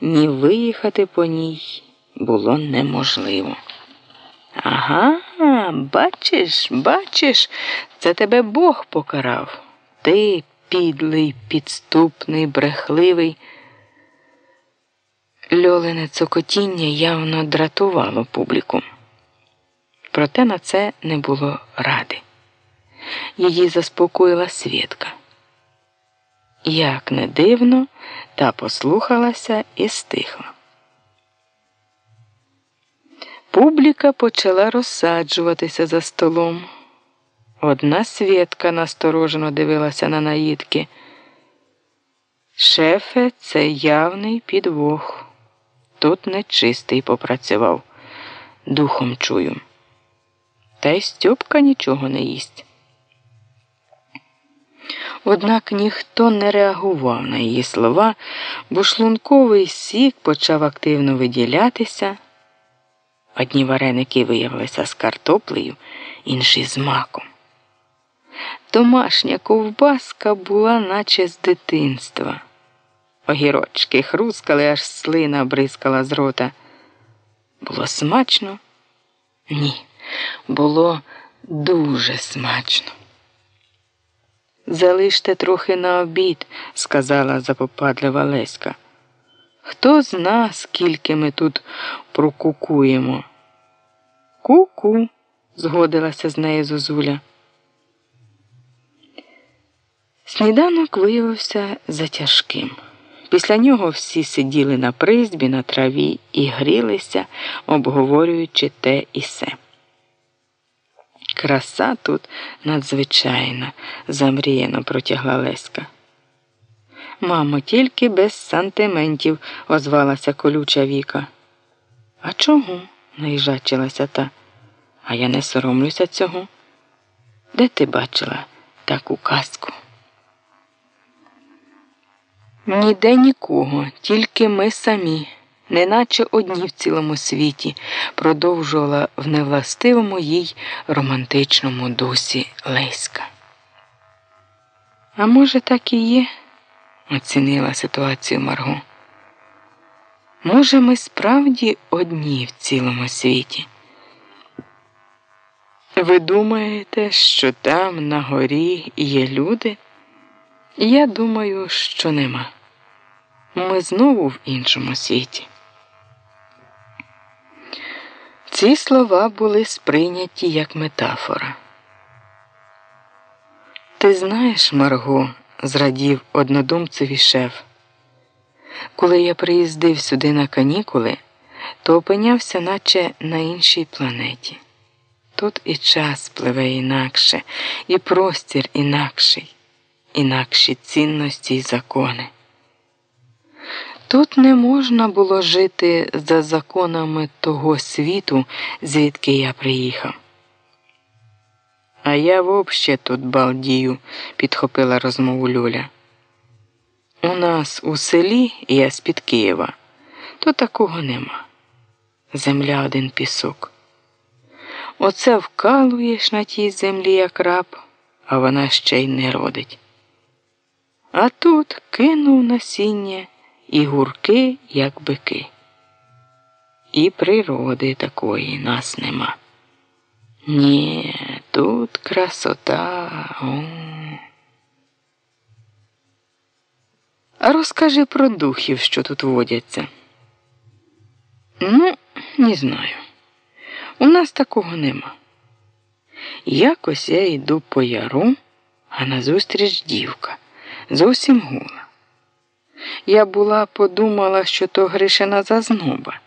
ні виїхати по ній було неможливо. Ага, бачиш, бачиш, це тебе Бог покарав. Ти підлий, підступний, брехливий. Льолене цокотіння явно дратувало публіку. Проте на це не було ради. Її заспокоїла Свідка. Як не дивно, та послухалася і стихла. Публіка почала розсаджуватися за столом. Одна свідка насторожено дивилася на наїдки. Шефе, це явний підвох. Тут нечистий попрацював. Духом чую. Та й Стьопка нічого не їсть. Однак ніхто не реагував на її слова, бо шлунковий сік почав активно виділятися. Одні вареники виявилися з картоплею, інші з маком. Домашня ковбаска була, наче з дитинства. Огірочки хрускали, аж слина бризкала з рота. Було смачно? Ні, було дуже смачно. Залиште трохи на обід, сказала запопадлива Леська. Хто зна, скільки ми тут прокукуємо? Ку-ку, згодилася з нею Зозуля. Сніданок виявився затяжким. Після нього всі сиділи на призбі, на траві і грілися, обговорюючи те і се. Краса тут надзвичайна, замріяно протягла Леська. Мамо, тільки без сантиментів, озвалася колюча Віка. А чого? наїжачилася та. А я не соромлюся цього. Де ти бачила таку казку? Ніде нікого, тільки ми самі, неначе одні в цілому світі, продовжувала в невластивому їй романтичному дусі Леська. А може, так і є? оцінила ситуацію Марго. Може, ми справді одні в цілому світі? Ви думаєте, що там на горі є люди? Я думаю, що нема. Ми знову в іншому світі. Ці слова були сприйняті як метафора. Ти знаєш, Марго, зрадів однодумцеві шеф. Коли я приїздив сюди на канікули, то опинявся, наче на іншій планеті. Тут і час пливе інакше, і простір інакший, інакші цінності й закони. Тут не можна було жити за законами того світу, звідки я приїхав. А я вообще тут балдію, підхопила розмову Люля. У нас у селі, я з під Києва, то такого нема. Земля один пісок. Оце вкалуєш на тій землі, як раб, а вона ще й не родить. А тут кинув насіння і гурки, як бики. І природи такої нас нема. Ні, тут красота. О. А розкажи про духів, що тут водяться. Ну, не знаю. У нас такого нема. Якось я йду по яру, а назустріч дівка зовсім гула. Я була подумала, що то Гришина зазноба,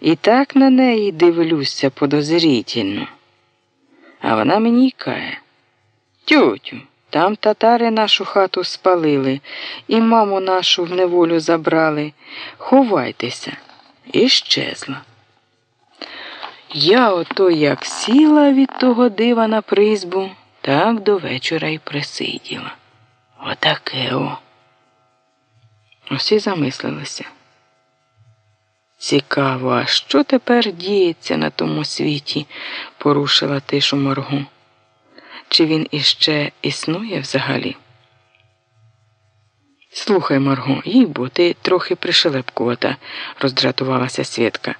і так на неї дивлюся подозрительно. А вона мені й каже, тютю, там татари нашу хату спалили і маму нашу в неволю забрали. Ховайтеся, і щезла. Я ото як сіла від того дива на призбу, так до вечора й присиділа. Отаке о. Усі замислилися. Цікаво, а що тепер діється на тому світі? порушила тишу моргу. Чи він іще існує взагалі? Слухай, Марго, їй бо ти трохи пришелепкувата, роздратувалася Свєтка.